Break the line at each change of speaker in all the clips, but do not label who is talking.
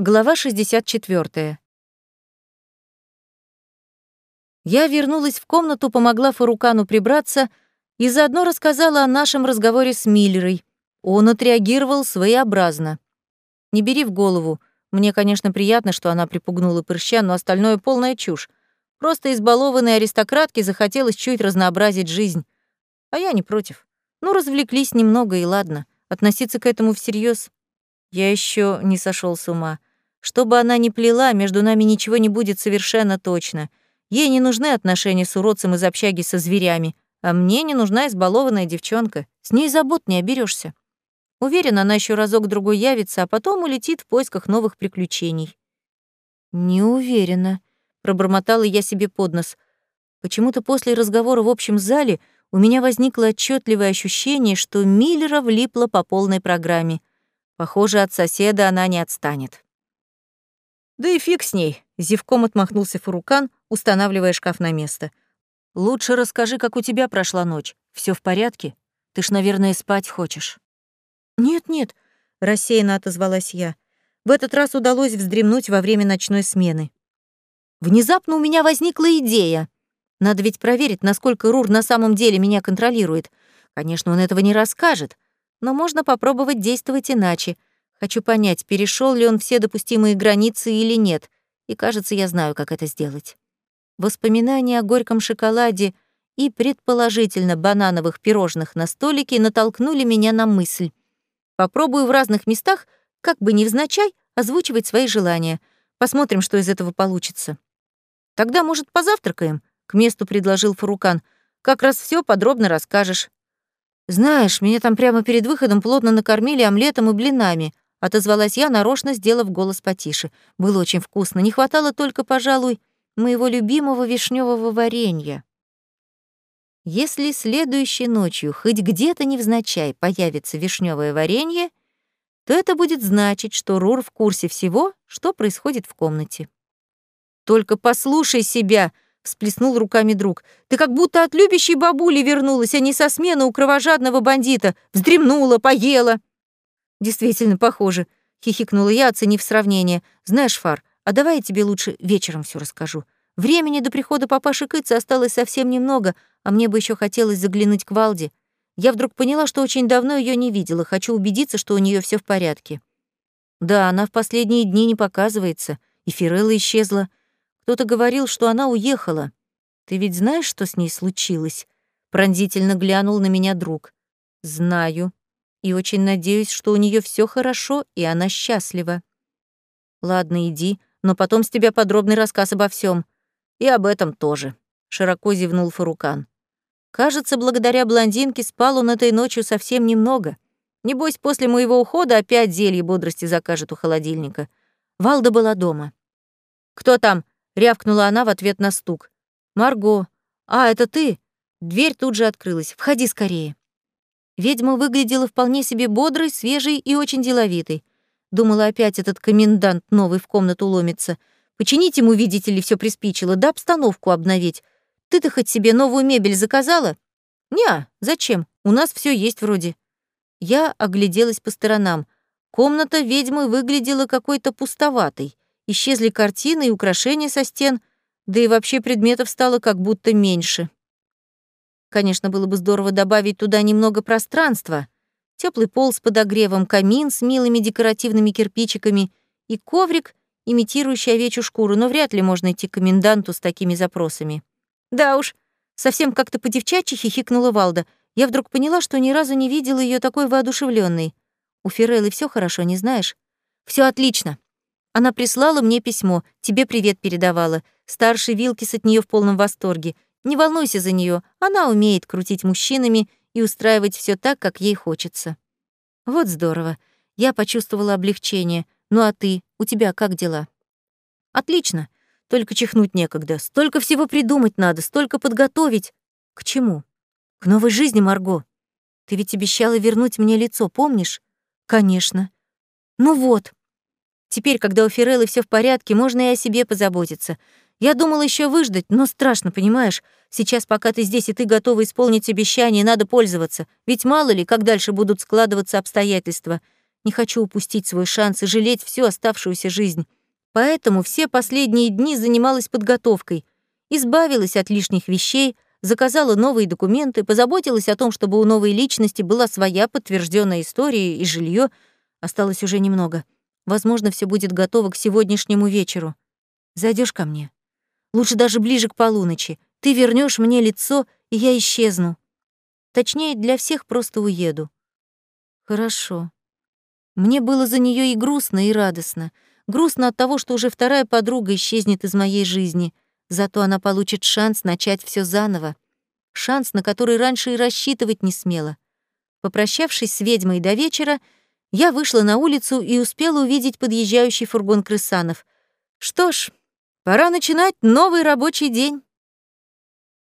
Глава 64. Я вернулась в комнату, помогла Фарукану прибраться и заодно рассказала о нашем разговоре с Миллерой. Он отреагировал своеобразно. Не бери в голову. Мне, конечно, приятно, что она припугнула прыща, но остальное полная чушь. Просто избалованной аристократке захотелось чуть разнообразить жизнь. А я не против. Ну, развлеклись немного, и ладно. Относиться к этому всерьез я еще не сошел с ума. Что бы она ни плела, между нами ничего не будет совершенно точно. Ей не нужны отношения с уродцем из общаги со зверями, а мне не нужна избалованная девчонка. С ней забот не оберешься. Уверена, она еще разок-другой явится, а потом улетит в поисках новых приключений. «Не уверена», — пробормотала я себе под нос. Почему-то после разговора в общем зале у меня возникло отчетливое ощущение, что Миллера влипла по полной программе — Похоже, от соседа она не отстанет. Да и фиг с ней, зевком отмахнулся Фурукан, устанавливая шкаф на место. Лучше расскажи, как у тебя прошла ночь. Все в порядке? Ты ж, наверное, спать хочешь. Нет-нет, рассеянно отозвалась я. В этот раз удалось вздремнуть во время ночной смены. Внезапно у меня возникла идея. Надо ведь проверить, насколько Рур на самом деле меня контролирует. Конечно, он этого не расскажет, но можно попробовать действовать иначе. Хочу понять, перешел ли он все допустимые границы или нет, и, кажется, я знаю, как это сделать. Воспоминания о горьком шоколаде и, предположительно, банановых пирожных на столике натолкнули меня на мысль. Попробую в разных местах, как бы невзначай, озвучивать свои желания. Посмотрим, что из этого получится. Тогда, может, позавтракаем? К месту предложил Фарукан. Как раз все подробно расскажешь. «Знаешь, меня там прямо перед выходом плотно накормили омлетом и блинами», отозвалась я, нарочно сделав голос потише. Было очень вкусно. Не хватало только, пожалуй, моего любимого вишневого варенья. Если следующей ночью хоть где-то невзначай появится вишневое варенье, то это будет значить, что Рур в курсе всего, что происходит в комнате. «Только послушай себя!» всплеснул руками друг. «Ты как будто от любящей бабули вернулась, а не со смены у кровожадного бандита. Вздремнула, поела». «Действительно похоже», — хихикнула я, оценив сравнение. «Знаешь, Фар, а давай я тебе лучше вечером все расскажу. Времени до прихода папаши Кыца осталось совсем немного, а мне бы еще хотелось заглянуть к Валде. Я вдруг поняла, что очень давно ее не видела, хочу убедиться, что у нее все в порядке». «Да, она в последние дни не показывается, и Фирелла исчезла». Кто-то говорил, что она уехала. Ты ведь знаешь, что с ней случилось? Пронзительно глянул на меня друг. Знаю. И очень надеюсь, что у нее все хорошо, и она счастлива. Ладно, иди, но потом с тебя подробный рассказ обо всем. И об этом тоже. Широко зевнул Фарукан. Кажется, благодаря блондинке спал он этой ночью совсем немного. Небось, после моего ухода опять зелье бодрости закажет у холодильника. Валда была дома. «Кто там?» рявкнула она в ответ на стук. «Марго! А, это ты?» Дверь тут же открылась. «Входи скорее». Ведьма выглядела вполне себе бодрой, свежей и очень деловитой. Думала, опять этот комендант новый в комнату ломится. Починить ему, видите ли, все приспичило, да обстановку обновить. Ты-то хоть себе новую мебель заказала? Не, зачем? У нас все есть вроде. Я огляделась по сторонам. Комната ведьмы выглядела какой-то пустоватой. Исчезли картины и украшения со стен, да и вообще предметов стало как будто меньше. Конечно, было бы здорово добавить туда немного пространства. Теплый пол с подогревом, камин с милыми декоративными кирпичиками и коврик, имитирующий овечью шкуру, но вряд ли можно идти к коменданту с такими запросами. Да уж, совсем как-то по-девчачьи хихикнула Валда. Я вдруг поняла, что ни разу не видела ее такой воодушевленной. У Фиреллы все хорошо, не знаешь? Все отлично. Она прислала мне письмо, тебе привет передавала. Старший Вилкис от нее в полном восторге. Не волнуйся за нее, она умеет крутить мужчинами и устраивать все так, как ей хочется. Вот здорово. Я почувствовала облегчение. Ну а ты, у тебя как дела? Отлично. Только чихнуть некогда. Столько всего придумать надо, столько подготовить. К чему? К новой жизни, Марго. Ты ведь обещала вернуть мне лицо, помнишь? Конечно. Ну вот, Теперь, когда у Фиреллы все в порядке, можно и о себе позаботиться. Я думала еще выждать, но страшно, понимаешь? Сейчас, пока ты здесь и ты готова исполнить обещание, надо пользоваться. Ведь мало ли, как дальше будут складываться обстоятельства. Не хочу упустить свой шанс и жалеть всю оставшуюся жизнь. Поэтому все последние дни занималась подготовкой. Избавилась от лишних вещей, заказала новые документы, позаботилась о том, чтобы у новой личности была своя подтвержденная история и жилье. Осталось уже немного. Возможно, все будет готово к сегодняшнему вечеру. Зайдешь ко мне? Лучше даже ближе к полуночи. Ты вернешь мне лицо, и я исчезну. Точнее, для всех просто уеду. Хорошо. Мне было за нее и грустно, и радостно. Грустно от того, что уже вторая подруга исчезнет из моей жизни. Зато она получит шанс начать все заново. Шанс, на который раньше и рассчитывать не смела. Попрощавшись с ведьмой до вечера, я вышла на улицу и успела увидеть подъезжающий фургон крысанов. Что ж, пора начинать новый рабочий день.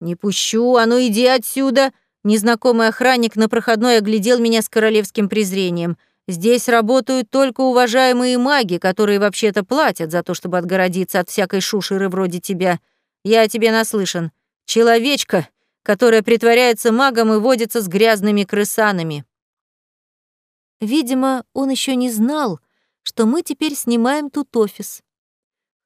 «Не пущу, а ну иди отсюда!» Незнакомый охранник на проходной оглядел меня с королевским презрением. «Здесь работают только уважаемые маги, которые вообще-то платят за то, чтобы отгородиться от всякой шушеры вроде тебя. Я тебе наслышан. Человечка, которая притворяется магом и водится с грязными крысанами». Видимо, он еще не знал, что мы теперь снимаем тут офис.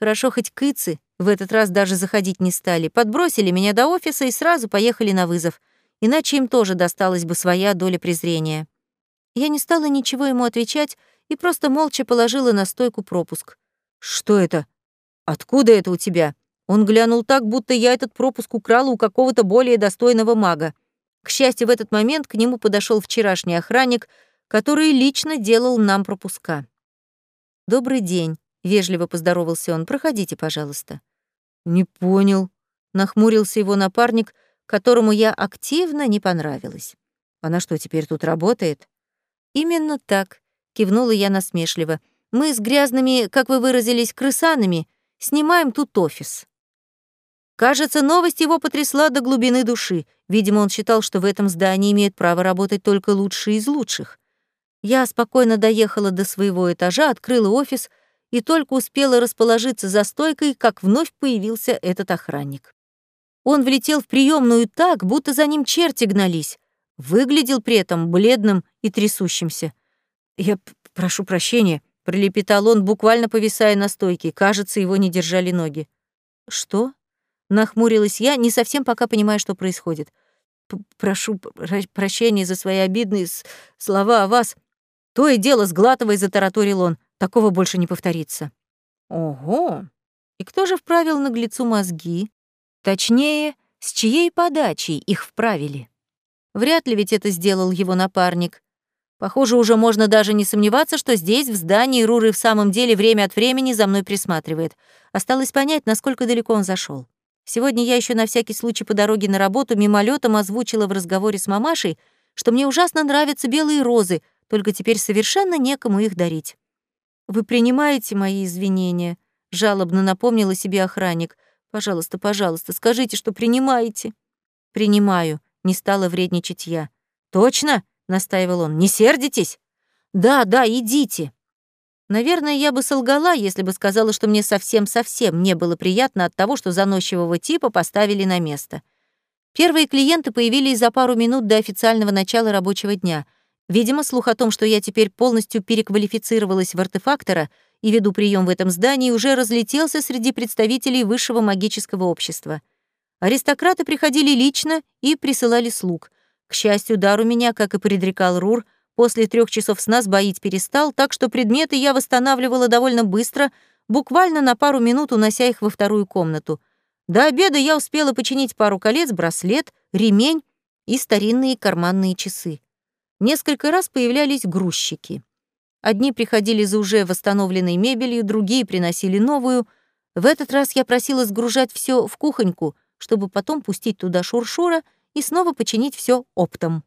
Хорошо хоть кыцы в этот раз даже заходить не стали, подбросили меня до офиса и сразу поехали на вызов, иначе им тоже досталась бы своя доля презрения. Я не стала ничего ему отвечать и просто молча положила на стойку пропуск. «Что это? Откуда это у тебя?» Он глянул так, будто я этот пропуск украла у какого-то более достойного мага. К счастью, в этот момент к нему подошел вчерашний охранник, который лично делал нам пропуска. «Добрый день», — вежливо поздоровался он. «Проходите, пожалуйста». «Не понял», — нахмурился его напарник, которому я активно не понравилась. «Она что, теперь тут работает?» «Именно так», — кивнула я насмешливо. «Мы с грязными, как вы выразились, крысанами снимаем тут офис». Кажется, новость его потрясла до глубины души. Видимо, он считал, что в этом здании имеет право работать только лучшие из лучших. Я спокойно доехала до своего этажа, открыла офис — и только успела расположиться за стойкой, как вновь появился этот охранник. Он влетел в приемную так, будто за ним черти гнались. Выглядел при этом бледным и трясущимся. «Я прошу прощения», — пролепетал он, буквально повисая на стойке. Кажется, его не держали ноги. «Что?» — нахмурилась я, не совсем пока понимая, что происходит. «Прошу прощения за свои обидные слова о вас». То и дело сглатывая, затараторил он. Такого больше не повторится. Ого! И кто же вправил наглецу мозги? Точнее, с чьей подачей их вправили? Вряд ли ведь это сделал его напарник. Похоже, уже можно даже не сомневаться, что здесь, в здании, Руры в самом деле время от времени за мной присматривает. Осталось понять, насколько далеко он зашел. Сегодня я еще на всякий случай по дороге на работу мимолетом озвучила в разговоре с мамашей, что мне ужасно нравятся белые розы, только теперь совершенно некому их дарить. «Вы принимаете мои извинения?» — жалобно напомнила себе охранник. «Пожалуйста, пожалуйста, скажите, что принимаете». «Принимаю», — не стала вредничать я. «Точно?» — настаивал он. «Не сердитесь?» «Да, да, идите». Наверное, я бы солгала, если бы сказала, что мне совсем-совсем не было приятно от того, что заносчивого типа поставили на место. Первые клиенты появились за пару минут до официального начала рабочего дня — Видимо, слух о том, что я теперь полностью переквалифицировалась в артефактора и веду прием в этом здании, уже разлетелся среди представителей высшего магического общества. Аристократы приходили лично и присылали слуг. К счастью, дар у меня, как и предрекал Рур, после трех часов сна сбоить перестал, так что предметы я восстанавливала довольно быстро, буквально на пару минут унося их во вторую комнату. До обеда я успела починить пару колец, браслет, ремень и старинные карманные часы. Несколько раз появлялись грузчики. Одни приходили за уже восстановленной мебелью, другие приносили новую. В этот раз я просила сгружать все в кухоньку, чтобы потом пустить туда шуршура и снова починить все оптом.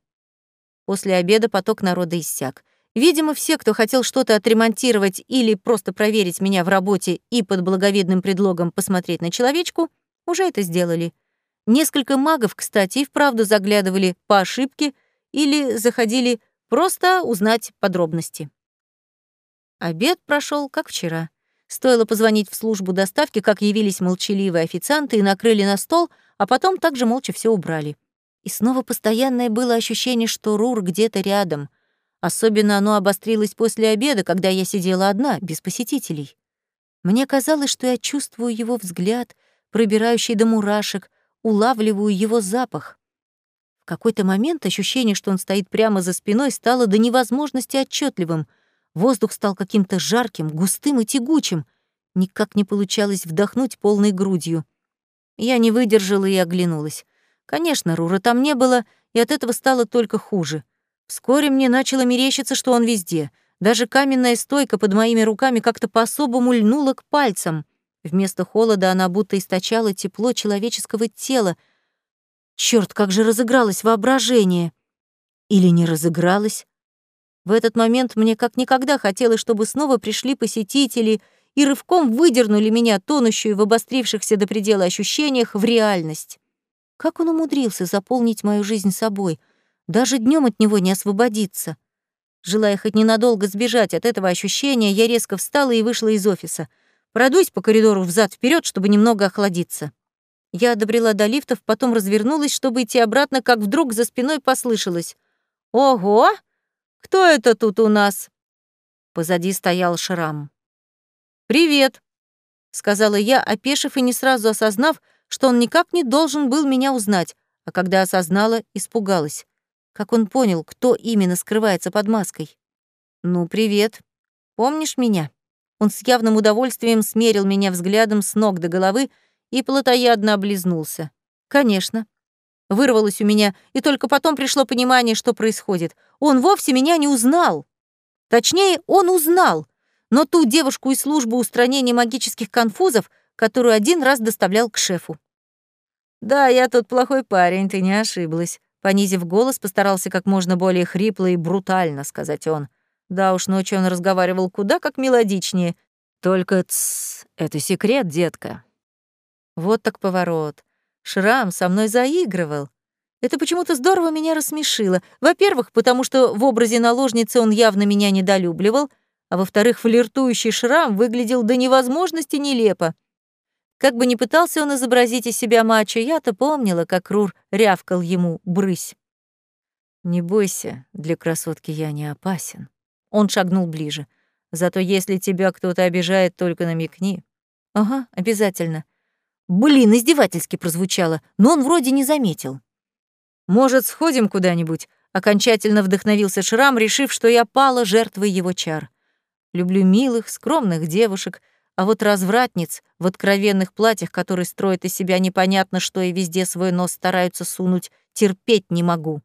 После обеда поток народа иссяк. Видимо, все, кто хотел что-то отремонтировать или просто проверить меня в работе и под благовидным предлогом посмотреть на человечку, уже это сделали. Несколько магов, кстати, и вправду заглядывали по ошибке — или заходили просто узнать подробности. Обед прошел как вчера. Стоило позвонить в службу доставки, как явились молчаливые официанты и накрыли на стол, а потом также молча все убрали. И снова постоянное было ощущение, что Рур где-то рядом. Особенно оно обострилось после обеда, когда я сидела одна, без посетителей. Мне казалось, что я чувствую его взгляд, пробирающий до мурашек, улавливаю его запах. В какой-то момент ощущение, что он стоит прямо за спиной, стало до невозможности отчетливым. Воздух стал каким-то жарким, густым и тягучим. Никак не получалось вдохнуть полной грудью. Я не выдержала и оглянулась. Конечно, Рура там не было, и от этого стало только хуже. Вскоре мне начало мерещиться, что он везде. Даже каменная стойка под моими руками как-то по-особому льнула к пальцам. Вместо холода она будто источала тепло человеческого тела. Черт, как же разыгралось воображение! Или не разыгралось? В этот момент мне как никогда хотелось, чтобы снова пришли посетители — и рывком выдернули меня, тонущую в обострившихся до предела ощущениях, в реальность. Как он умудрился заполнить мою жизнь собой? Даже днем от него не освободиться. Желая хоть ненадолго сбежать от этого ощущения, я резко встала и вышла из офиса. Продусь по коридору взад вперед, чтобы немного охладиться. Я добрела до лифтов, потом развернулась, чтобы идти обратно, как вдруг за спиной послышалось. «Ого! Кто это тут у нас?» Позади стоял шрам. «Привет», — сказала я, опешив и не сразу осознав, что он никак не должен был меня узнать, а когда осознала, испугалась. Как он понял, кто именно скрывается под маской? «Ну, привет. Помнишь меня?» Он с явным удовольствием смерил меня взглядом с ног до головы и плотоядно облизнулся. «Конечно». Вырвалось у меня, и только потом пришло понимание, что происходит. Он вовсе меня не узнал. Точнее, он узнал — но ту девушку из службы устранения магических конфузов, которую один раз доставлял к шефу. «Да, я тот плохой парень, ты не ошиблась», — понизив голос, постарался как можно более хрипло и брутально сказать он. Да уж, ночью он разговаривал куда как мелодичнее. Только тс, это секрет, детка. Вот так поворот. Шрам со мной заигрывал. Это почему-то здорово меня рассмешило. Во-первых, потому что в образе наложницы он явно меня недолюбливал — а во-вторых, флиртующий шрам выглядел до невозможности нелепо. Как бы ни пытался он изобразить из себя мачо, я-то помнила, как Рур рявкал ему «брысь». «Не бойся, для красотки я не опасен». Он шагнул ближе. «Зато если тебя кто-то обижает, только намекни». «Ага, обязательно». Блин, издевательски прозвучало, но он вроде не заметил. «Может, сходим куда-нибудь?» Окончательно вдохновился Шрам, решив, что я пала жертвой его чар. Люблю милых, скромных девушек, а вот развратниц в откровенных платьях, которые строят из себя непонятно что и везде свой нос стараются сунуть, терпеть не могу.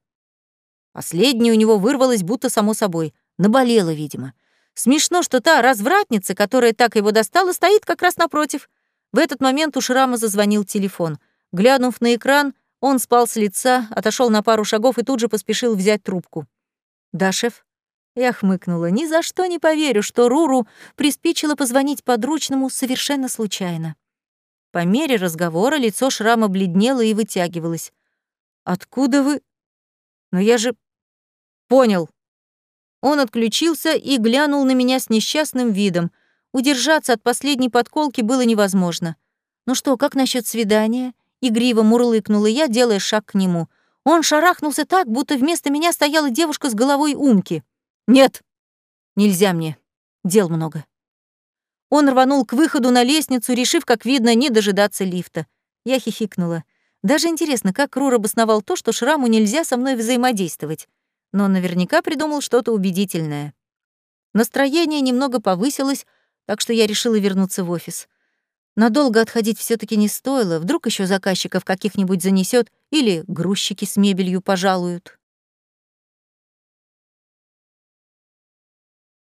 Последнее у него вырвалось будто само собой. Наболело, видимо. Смешно, что та развратница, которая так его достала, стоит как раз напротив. В этот момент у Шрама зазвонил телефон. Глянув на экран, он спал с лица, отошел на пару шагов и тут же поспешил взять трубку. «Да, шеф?» Я хмыкнула. Ни за что не поверю, что Руру приспичило позвонить подручному совершенно случайно. По мере разговора лицо шрама бледнело и вытягивалось. «Откуда вы...» «Но я же...» «Понял». Он отключился и глянул на меня с несчастным видом. Удержаться от последней подколки было невозможно. «Ну что, как насчет свидания?» Игриво мурлыкнула я, делая шаг к нему. Он шарахнулся так, будто вместо меня стояла девушка с головой умки. «Нет, нельзя мне. Дел много». Он рванул к выходу на лестницу, решив, как видно, не дожидаться лифта. Я хихикнула. Даже интересно, как Рур обосновал то, что Шраму нельзя со мной взаимодействовать. Но наверняка придумал что-то убедительное. Настроение немного повысилось, так что я решила вернуться в офис. Надолго отходить все таки не стоило, вдруг еще заказчиков каких-нибудь занесет или грузчики с мебелью пожалуют.